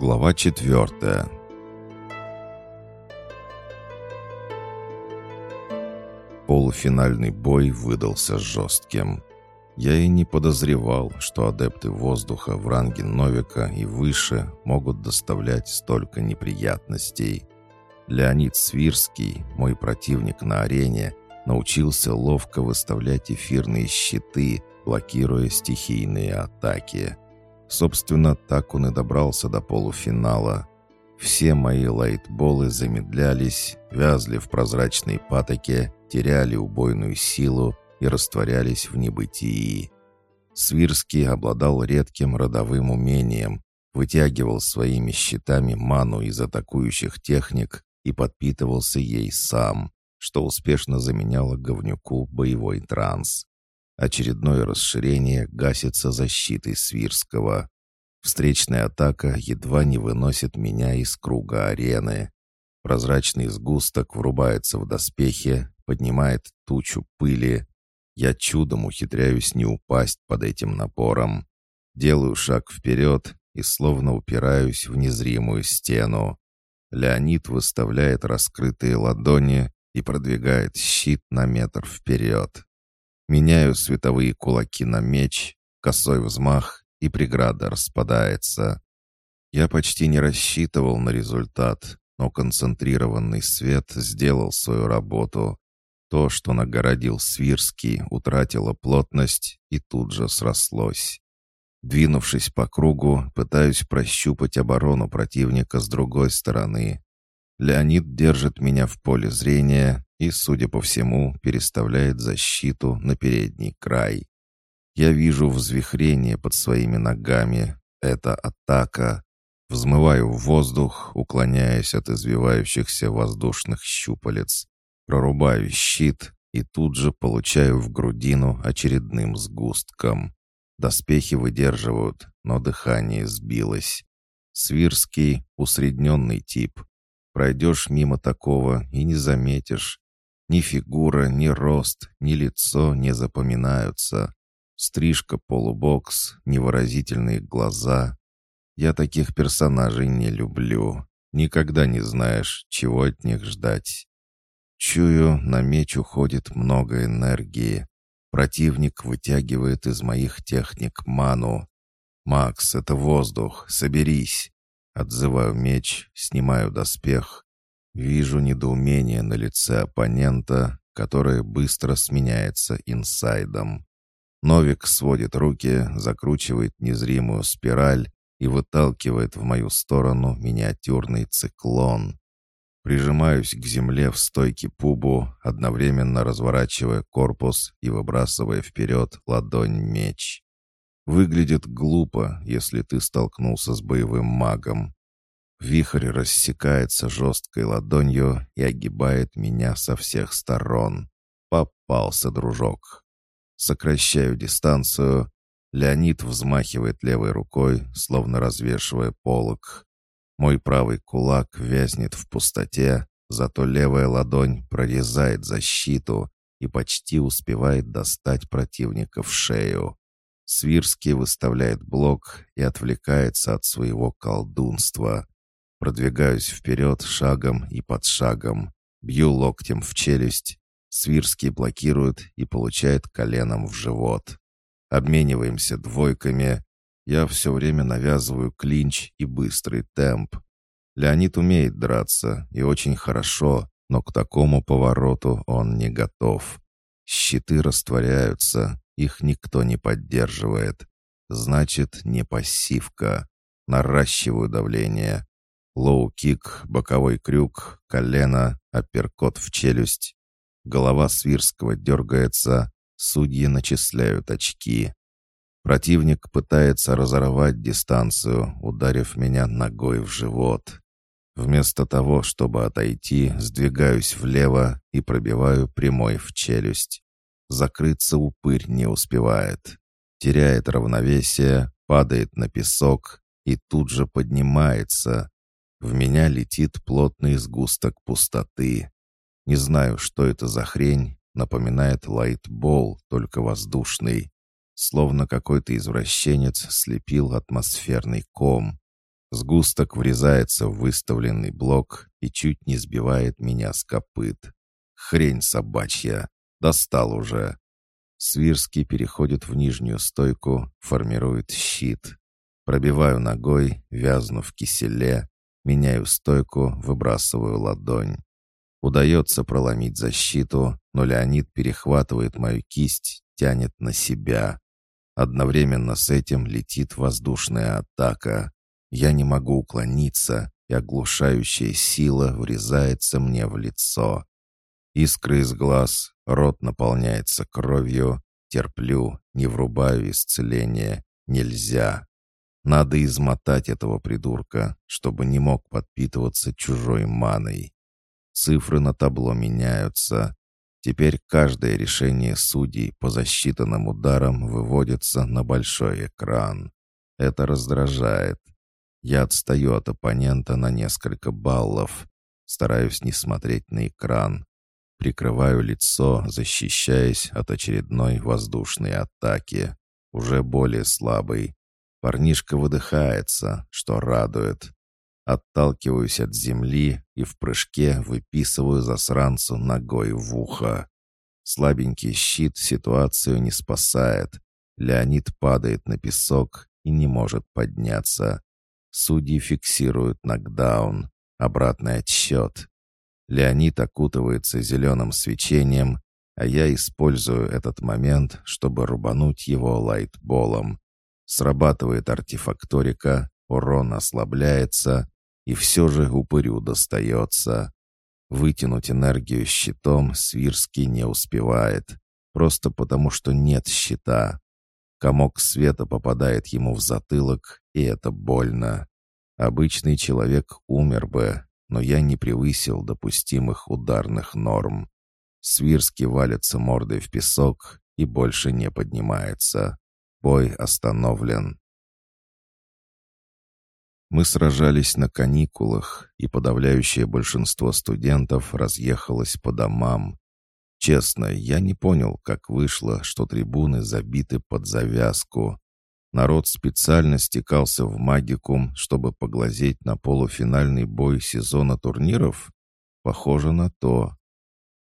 Глава четвертая. Полуфинальный бой выдался жестким. Я и не подозревал, что адепты воздуха в ранге Новика и выше могут доставлять столько неприятностей. Леонид Свирский, мой противник на арене, научился ловко выставлять эфирные щиты, блокируя стихийные атаки – Собственно, так он и добрался до полуфинала. Все мои лайтболы замедлялись, вязли в прозрачной патоке, теряли убойную силу и растворялись в небытии. Свирский обладал редким родовым умением, вытягивал своими щитами ману из атакующих техник и подпитывался ей сам, что успешно заменяло говнюку боевой транс. Очередное расширение гасится защитой Свирского. Встречная атака едва не выносит меня из круга арены. Прозрачный сгусток врубается в доспехи, поднимает тучу пыли. Я чудом ухитряюсь не упасть под этим напором. Делаю шаг вперед и словно упираюсь в незримую стену. Леонид выставляет раскрытые ладони и продвигает щит на метр вперед. Меняю световые кулаки на меч, косой взмах, и преграда распадается. Я почти не рассчитывал на результат, но концентрированный свет сделал свою работу. То, что нагородил Свирский, утратило плотность и тут же срослось. Двинувшись по кругу, пытаюсь прощупать оборону противника с другой стороны. Леонид держит меня в поле зрения и, судя по всему, переставляет защиту на передний край. Я вижу взвихрение под своими ногами. Это атака. Взмываю в воздух, уклоняясь от извивающихся воздушных щупалец. Прорубаю щит и тут же получаю в грудину очередным сгустком. Доспехи выдерживают, но дыхание сбилось. Свирский — усредненный тип, Пройдешь мимо такого и не заметишь. Ни фигура, ни рост, ни лицо не запоминаются. Стрижка полубокс, невыразительные глаза. Я таких персонажей не люблю. Никогда не знаешь, чего от них ждать. Чую, на меч уходит много энергии. Противник вытягивает из моих техник ману. «Макс, это воздух, соберись!» Отзываю меч, снимаю доспех. Вижу недоумение на лице оппонента, которое быстро сменяется инсайдом. Новик сводит руки, закручивает незримую спираль и выталкивает в мою сторону миниатюрный циклон. Прижимаюсь к земле в стойке пубу, одновременно разворачивая корпус и выбрасывая вперед ладонь-меч. Выглядит глупо, если ты столкнулся с боевым магом. Вихрь рассекается жесткой ладонью и огибает меня со всех сторон. Попался, дружок. Сокращаю дистанцию. Леонид взмахивает левой рукой, словно развешивая полог. Мой правый кулак вязнет в пустоте, зато левая ладонь прорезает защиту и почти успевает достать противника в шею. Свирский выставляет блок и отвлекается от своего колдунства. Продвигаюсь вперед шагом и под шагом. Бью локтем в челюсть. Свирский блокирует и получает коленом в живот. Обмениваемся двойками. Я все время навязываю клинч и быстрый темп. Леонид умеет драться и очень хорошо, но к такому повороту он не готов. Щиты растворяются, их никто не поддерживает. Значит, не пассивка. Наращиваю давление. Лоу-кик, боковой крюк, колено, апперкот в челюсть. Голова Свирского дергается, судьи начисляют очки. Противник пытается разорвать дистанцию, ударив меня ногой в живот. Вместо того, чтобы отойти, сдвигаюсь влево и пробиваю прямой в челюсть. Закрыться упырь не успевает. Теряет равновесие, падает на песок и тут же поднимается. В меня летит плотный сгусток пустоты. Не знаю, что это за хрень, напоминает лайтбол, только воздушный. Словно какой-то извращенец слепил атмосферный ком. Сгусток врезается в выставленный блок и чуть не сбивает меня с копыт. Хрень собачья. Достал уже. Свирский переходит в нижнюю стойку, формирует щит. Пробиваю ногой, вязну в киселе, меняю стойку, выбрасываю ладонь. Удается проломить защиту, но Леонид перехватывает мою кисть, тянет на себя. Одновременно с этим летит воздушная атака. Я не могу уклониться, и оглушающая сила врезается мне в лицо. Искры из глаз, рот наполняется кровью. Терплю, не врубаю исцеление. Нельзя. Надо измотать этого придурка, чтобы не мог подпитываться чужой маной. Цифры на табло меняются. Теперь каждое решение судей по засчитанным ударам выводится на большой экран. Это раздражает. Я отстаю от оппонента на несколько баллов. Стараюсь не смотреть на экран. Прикрываю лицо, защищаясь от очередной воздушной атаки. Уже более слабый. Парнишка выдыхается, что радует. Отталкиваюсь от земли и в прыжке выписываю засранцу ногой в ухо. Слабенький щит ситуацию не спасает. Леонид падает на песок и не может подняться. Судьи фиксируют нокдаун. Обратный отсчет. Леонид окутывается зеленым свечением, а я использую этот момент, чтобы рубануть его лайтболом. Срабатывает артефакторика, урон ослабляется, и все же упырю достается. Вытянуть энергию щитом Свирский не успевает, просто потому что нет щита. Комок света попадает ему в затылок, и это больно. Обычный человек умер бы, но я не превысил допустимых ударных норм. Свирский валится мордой в песок и больше не поднимается. Бой остановлен. Мы сражались на каникулах, и подавляющее большинство студентов разъехалось по домам. Честно, я не понял, как вышло, что трибуны забиты под завязку. Народ специально стекался в магикум, чтобы поглазеть на полуфинальный бой сезона турниров? Похоже на то.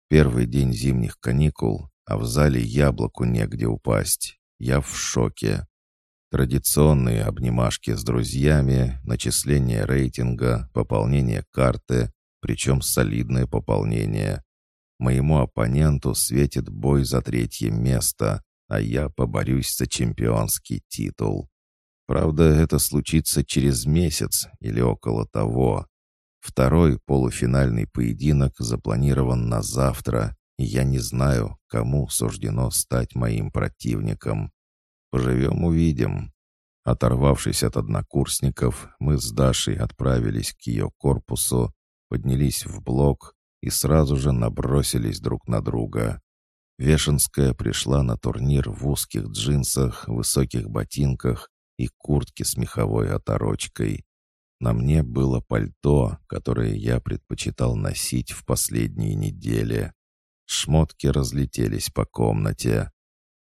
Первый день зимних каникул, а в зале яблоку негде упасть. Я в шоке. Традиционные обнимашки с друзьями, начисление рейтинга, пополнение карты, причем солидное пополнение. Моему оппоненту светит бой за третье место, а я поборюсь за чемпионский титул. Правда, это случится через месяц или около того. Второй полуфинальный поединок запланирован на завтра, и я не знаю, кому суждено стать моим противником. Поживем — увидим. Оторвавшись от однокурсников, мы с Дашей отправились к ее корпусу, поднялись в блок и сразу же набросились друг на друга. Вешенская пришла на турнир в узких джинсах, высоких ботинках и куртке с меховой оторочкой. На мне было пальто, которое я предпочитал носить в последние недели. Шмотки разлетелись по комнате.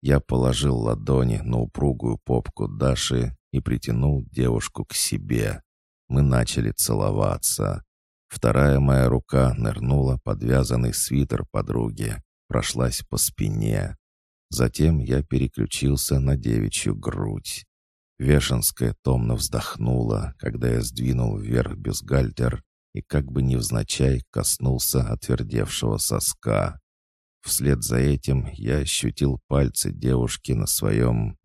Я положил ладони на упругую попку Даши и притянул девушку к себе. Мы начали целоваться. Вторая моя рука нырнула под вязаный свитер подруги прошлась по спине. Затем я переключился на девичью грудь. Вешенская томно вздохнула, когда я сдвинул вверх бюстгальтер и как бы невзначай коснулся отвердевшего соска. Вслед за этим я ощутил пальцы девушки на своем...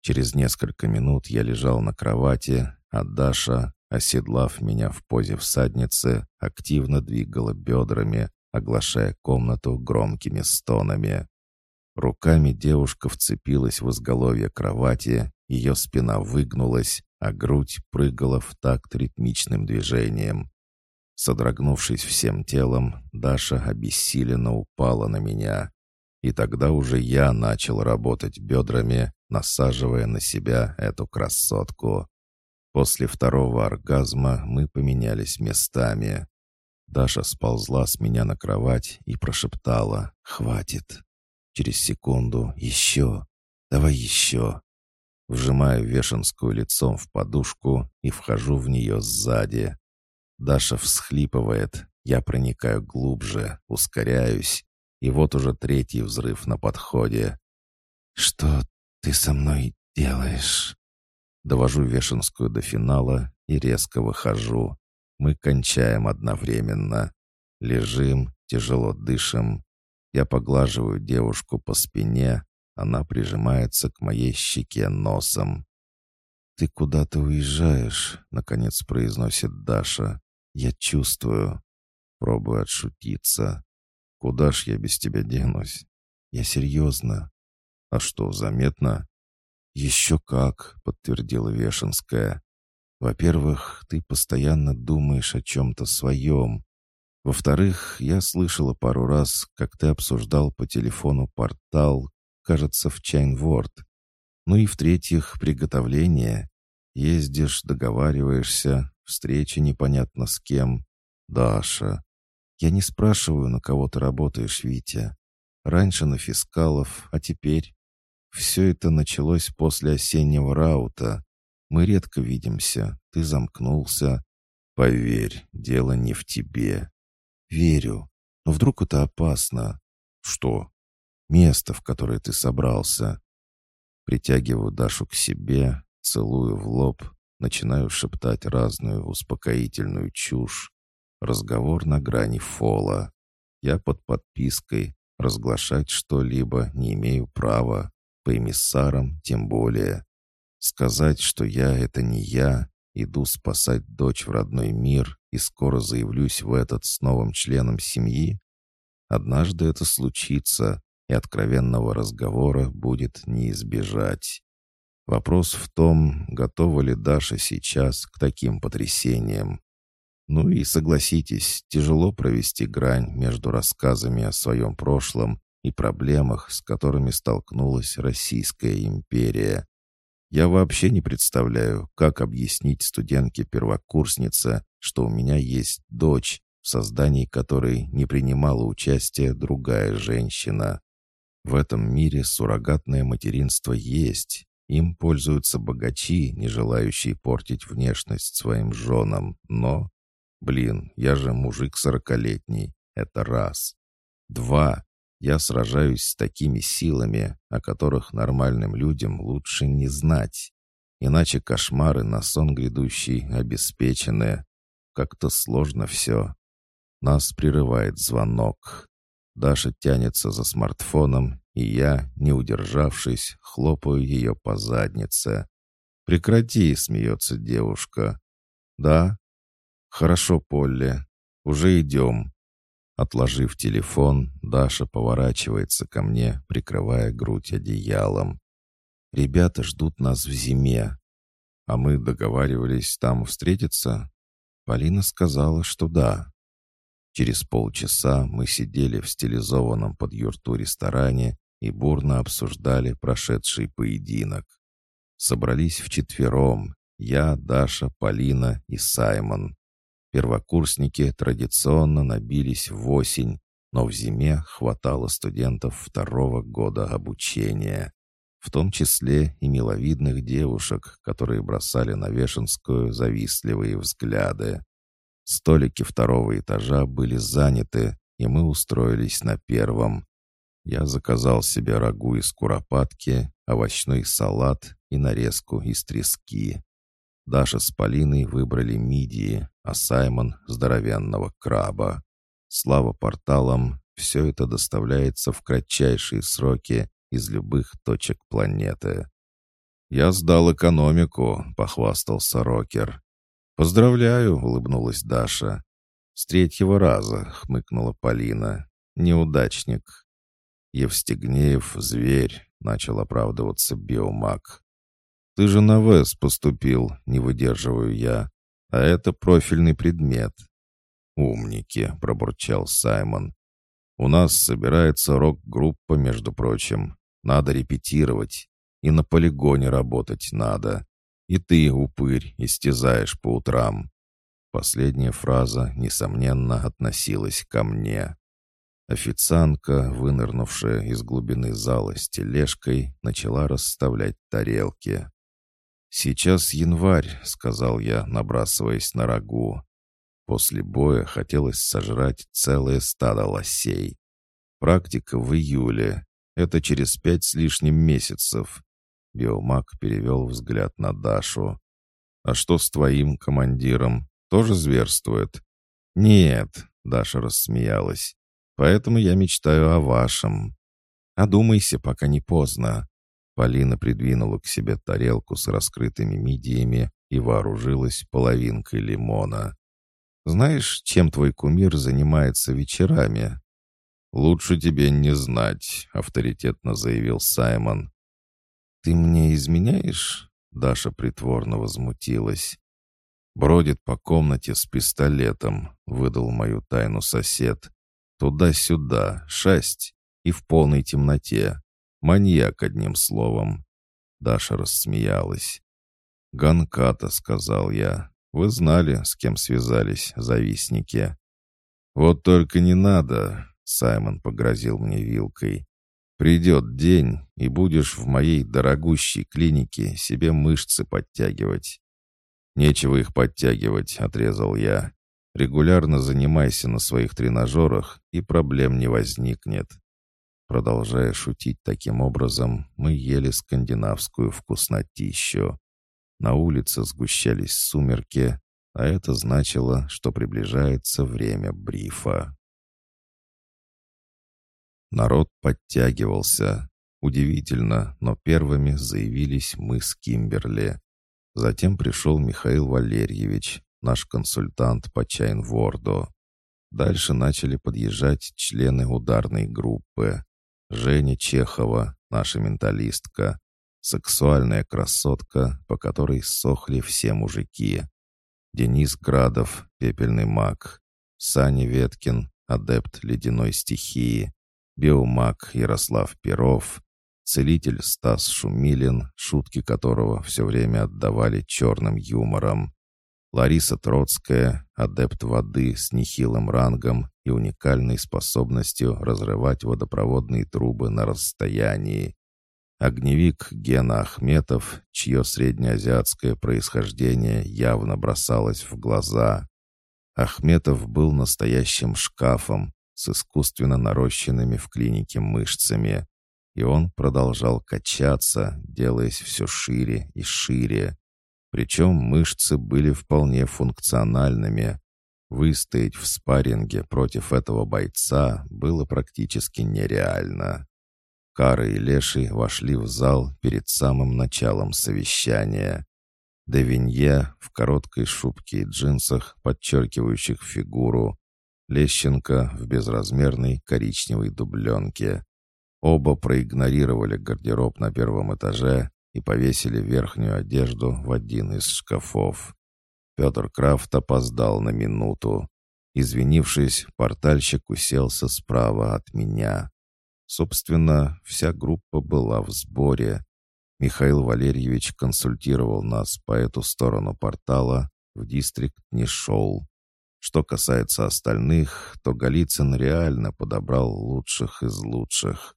Через несколько минут я лежал на кровати, а Даша, оседлав меня в позе всадницы, активно двигала бедрами, оглашая комнату громкими стонами. Руками девушка вцепилась в изголовье кровати, ее спина выгнулась, а грудь прыгала в такт ритмичным движением. Содрогнувшись всем телом, Даша обессиленно упала на меня. И тогда уже я начал работать бедрами, насаживая на себя эту красотку. После второго оргазма мы поменялись местами. Даша сползла с меня на кровать и прошептала «Хватит». Через секунду «Еще! Давай еще!» Вжимаю Вешенскую лицом в подушку и вхожу в нее сзади. Даша всхлипывает, я проникаю глубже, ускоряюсь, и вот уже третий взрыв на подходе. «Что ты со мной делаешь?» Довожу Вешенскую до финала и резко выхожу. Мы кончаем одновременно. Лежим, тяжело дышим. Я поглаживаю девушку по спине, она прижимается к моей щеке носом. «Ты куда-то уезжаешь», — наконец произносит Даша. «Я чувствую». Пробую отшутиться. «Куда ж я без тебя денусь?» «Я серьезно». «А что, заметно?» «Еще как», — подтвердила Вешенская. «Во-первых, ты постоянно думаешь о чем-то своем. Во-вторых, я слышала пару раз, как ты обсуждал по телефону портал, кажется, в Чайнворд. Ну и в-третьих, приготовление. Ездишь, договариваешься, встреча непонятно с кем. Даша. Я не спрашиваю, на кого ты работаешь, Витя. Раньше на фискалов, а теперь... Все это началось после осеннего раута. Мы редко видимся, ты замкнулся. Поверь, дело не в тебе. Верю. Но вдруг это опасно? Что? место, в которое ты собрался. Притягиваю Дашу к себе, целую в лоб, начинаю шептать разную успокоительную чушь. Разговор на грани фола. Я под подпиской, разглашать что-либо не имею права, по эмиссарам тем более. Сказать, что я — это не я, иду спасать дочь в родной мир и скоро заявлюсь в этот с новым членом семьи? Однажды это случится, и откровенного разговора будет не избежать. Вопрос в том, готова ли Даша сейчас к таким потрясениям. Ну и согласитесь, тяжело провести грань между рассказами о своем прошлом и проблемах, с которыми столкнулась Российская империя. Я вообще не представляю, как объяснить студентке-первокурснице, что у меня есть дочь, в создании которой не принимала участия другая женщина. В этом мире суррогатное материнство есть. Им пользуются богачи, не желающие портить внешность своим женам. Но, блин, я же мужик сорокалетний. Это раз. Два. Я сражаюсь с такими силами, о которых нормальным людям лучше не знать. Иначе кошмары на сон грядущий обеспечены. Как-то сложно все. Нас прерывает звонок. Даша тянется за смартфоном, и я, не удержавшись, хлопаю ее по заднице. «Прекрати!» — смеется девушка. «Да?» «Хорошо, Полли. Уже идем». Отложив телефон, Даша поворачивается ко мне, прикрывая грудь одеялом. «Ребята ждут нас в зиме. А мы договаривались там встретиться?» Полина сказала, что да. Через полчаса мы сидели в стилизованном под юрту ресторане и бурно обсуждали прошедший поединок. Собрались вчетвером я, Даша, Полина и Саймон. Первокурсники традиционно набились в осень, но в зиме хватало студентов второго года обучения, в том числе и миловидных девушек, которые бросали на Вешенскую завистливые взгляды. Столики второго этажа были заняты, и мы устроились на первом. Я заказал себе рагу из куропатки, овощной салат и нарезку из трески. Даша с Полиной выбрали мидии, а Саймон — здоровенного краба. Слава порталам, все это доставляется в кратчайшие сроки из любых точек планеты. «Я сдал экономику», — похвастался Рокер. «Поздравляю», — улыбнулась Даша. «С третьего раза», — хмыкнула Полина. «Неудачник». «Евстигнеев — зверь», — начал оправдываться биомаг. «Ты же на ВЭС поступил», — не выдерживаю я. «А это профильный предмет». «Умники», — пробурчал Саймон. «У нас собирается рок-группа, между прочим. Надо репетировать. И на полигоне работать надо. И ты, упырь, истязаешь по утрам». Последняя фраза, несомненно, относилась ко мне. Официантка, вынырнувшая из глубины зала с тележкой, начала расставлять тарелки. «Сейчас январь», — сказал я, набрасываясь на рагу. После боя хотелось сожрать целое стадо лосей. Практика в июле. Это через пять с лишним месяцев. Биомаг перевел взгляд на Дашу. «А что с твоим командиром? Тоже зверствует?» «Нет», — Даша рассмеялась. «Поэтому я мечтаю о вашем. Одумайся, пока не поздно». Полина придвинула к себе тарелку с раскрытыми мидиями и вооружилась половинкой лимона. «Знаешь, чем твой кумир занимается вечерами?» «Лучше тебе не знать», — авторитетно заявил Саймон. «Ты мне изменяешь?» — Даша притворно возмутилась. «Бродит по комнате с пистолетом», — выдал мою тайну сосед. «Туда-сюда, шесть, и в полной темноте. Маньяк, одним словом». Даша рассмеялась. «Ганката», — сказал я. «Вы знали, с кем связались завистники». «Вот только не надо», — Саймон погрозил мне вилкой. Придет день, и будешь в моей дорогущей клинике себе мышцы подтягивать». «Нечего их подтягивать», — отрезал я. «Регулярно занимайся на своих тренажерах, и проблем не возникнет». Продолжая шутить таким образом, мы ели скандинавскую вкуснотищу. На улице сгущались сумерки, а это значило, что приближается время брифа. Народ подтягивался. Удивительно, но первыми заявились мы с Кимберли. Затем пришел Михаил Валерьевич, наш консультант по Чайнворду. Дальше начали подъезжать члены ударной группы. Женя Чехова, наша менталистка. Сексуальная красотка, по которой сохли все мужики. Денис Градов, пепельный маг. Саня Веткин, адепт ледяной стихии биомаг Ярослав Перов, целитель Стас Шумилин, шутки которого все время отдавали черным юмором, Лариса Троцкая, адепт воды с нехилым рангом и уникальной способностью разрывать водопроводные трубы на расстоянии, огневик Гена Ахметов, чье среднеазиатское происхождение явно бросалось в глаза. Ахметов был настоящим шкафом, с искусственно нарощенными в клинике мышцами. И он продолжал качаться, делаясь все шире и шире. Причем мышцы были вполне функциональными. Выстоять в спарринге против этого бойца было практически нереально. Кара и Леший вошли в зал перед самым началом совещания. Девинье в короткой шубке и джинсах, подчеркивающих фигуру, Лещенко в безразмерной коричневой дубленке. Оба проигнорировали гардероб на первом этаже и повесили верхнюю одежду в один из шкафов. Петр Крафт опоздал на минуту. Извинившись, портальщик уселся справа от меня. Собственно, вся группа была в сборе. Михаил Валерьевич консультировал нас по эту сторону портала, в дистрикт не шел. Что касается остальных, то Голицын реально подобрал лучших из лучших.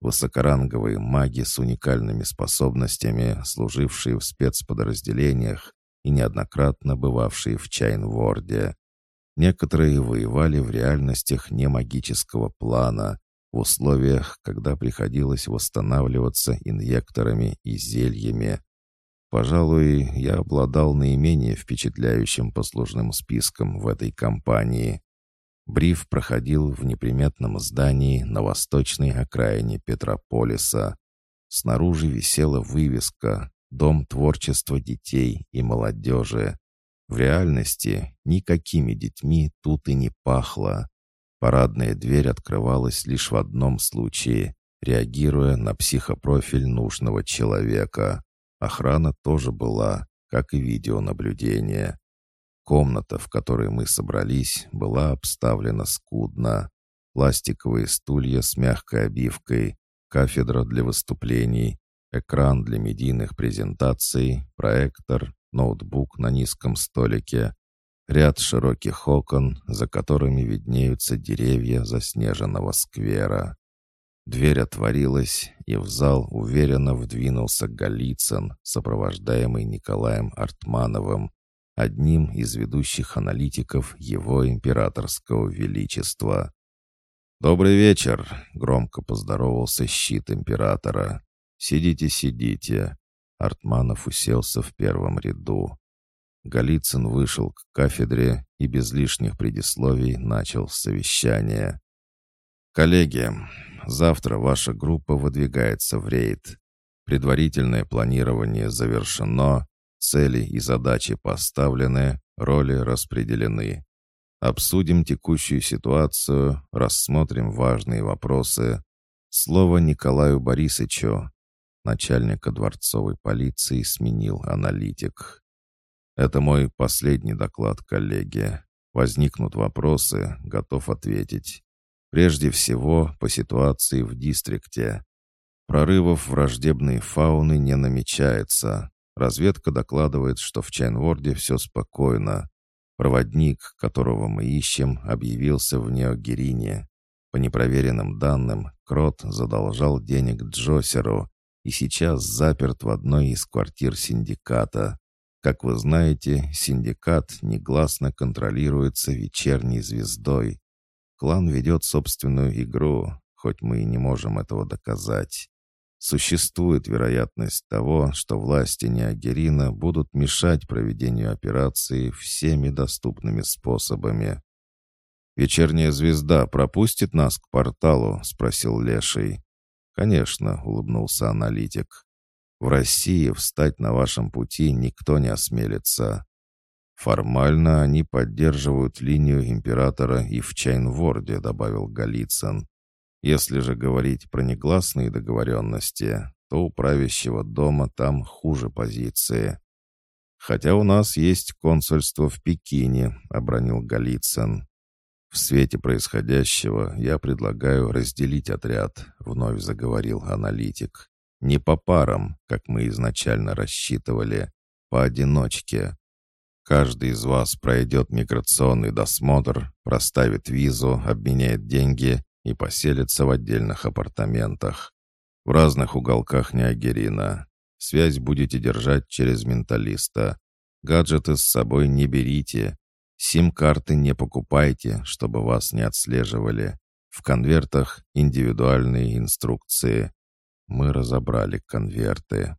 Высокоранговые маги с уникальными способностями, служившие в спецподразделениях и неоднократно бывавшие в Чайнворде. Некоторые воевали в реальностях немагического плана, в условиях, когда приходилось восстанавливаться инъекторами и зельями, Пожалуй, я обладал наименее впечатляющим послужным списком в этой компании. Бриф проходил в неприметном здании на восточной окраине Петрополиса. Снаружи висела вывеска «Дом творчества детей и молодежи». В реальности никакими детьми тут и не пахло. Парадная дверь открывалась лишь в одном случае, реагируя на психопрофиль нужного человека. Охрана тоже была, как и видеонаблюдение. Комната, в которой мы собрались, была обставлена скудно. Пластиковые стулья с мягкой обивкой, кафедра для выступлений, экран для медийных презентаций, проектор, ноутбук на низком столике, ряд широких окон, за которыми виднеются деревья заснеженного сквера. Дверь отворилась, и в зал уверенно вдвинулся Голицын, сопровождаемый Николаем Артмановым, одним из ведущих аналитиков его императорского величества. «Добрый вечер!» — громко поздоровался щит императора. «Сидите, сидите!» Артманов уселся в первом ряду. Голицын вышел к кафедре и без лишних предисловий начал совещание. «Коллеги, завтра ваша группа выдвигается в рейд. Предварительное планирование завершено, цели и задачи поставлены, роли распределены. Обсудим текущую ситуацию, рассмотрим важные вопросы. Слово Николаю Борисовичу. Начальника дворцовой полиции сменил аналитик. Это мой последний доклад, коллеги. Возникнут вопросы, готов ответить. Прежде всего, по ситуации в дистрикте. Прорывов враждебной фауны не намечается. Разведка докладывает, что в Чайнворде все спокойно. Проводник, которого мы ищем, объявился в Неогерине. По непроверенным данным, Крот задолжал денег Джосеру и сейчас заперт в одной из квартир синдиката. Как вы знаете, синдикат негласно контролируется вечерней звездой. Клан ведет собственную игру, хоть мы и не можем этого доказать. Существует вероятность того, что власти Неогерина будут мешать проведению операции всеми доступными способами. «Вечерняя звезда пропустит нас к порталу?» — спросил Леший. «Конечно», — улыбнулся аналитик. «В России встать на вашем пути никто не осмелится. «Формально они поддерживают линию императора и в Чайнворде», — добавил Голицын. «Если же говорить про негласные договоренности, то у правящего дома там хуже позиции». «Хотя у нас есть консульство в Пекине», — обронил Голицын. «В свете происходящего я предлагаю разделить отряд», — вновь заговорил аналитик. «Не по парам, как мы изначально рассчитывали, поодиночке. Каждый из вас пройдет миграционный досмотр, проставит визу, обменяет деньги и поселится в отдельных апартаментах. В разных уголках Неогерина. Связь будете держать через менталиста. Гаджеты с собой не берите. Сим-карты не покупайте, чтобы вас не отслеживали. В конвертах индивидуальные инструкции. Мы разобрали конверты.